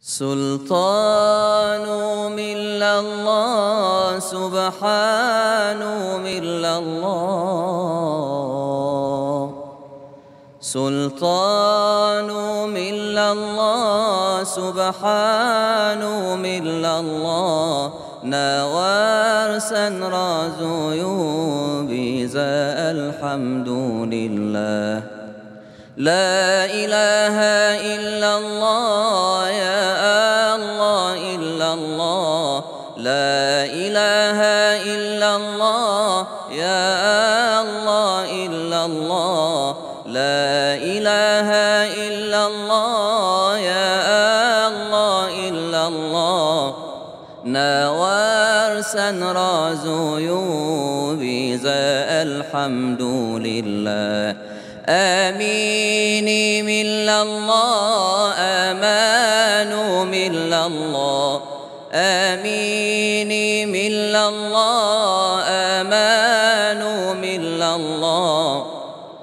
سلطان من الله سبحان من الله. سلطان من الله سبحان من الله. نوار سنرازو يوبيزا الحمد لله. لا إله إلا الله. لا إله إلا الله يا الله إلا الله. لا إله إلا الله يا الله إلا الله. نوار سنرازو يوبيزا الحمد لله. آميني من الله أمان من الله. آميني من الله آمان من الله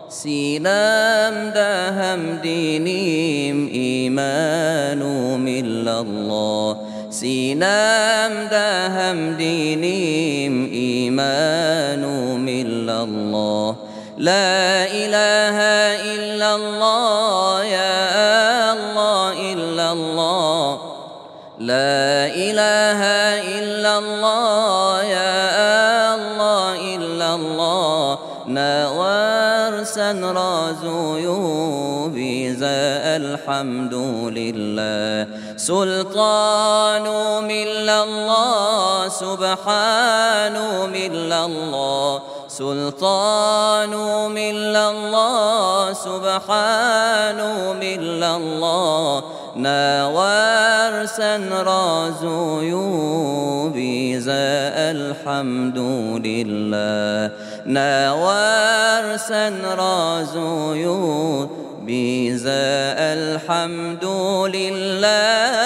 سينام دهم دينيم إيمان من الله سينام دهم دينيم إيمان من الله لا إله إلا الله يا الله إلا الله. لا إلا الله يا الله إلا الله. نوار سنرازو يوبيزا الحمد لله. سلطان من الله سبحان من الله. سلطان من الله سبحان من الله نوار سنرازو يوبيزا الحمد لله نوار سنرازو يوبيزا الحمد لله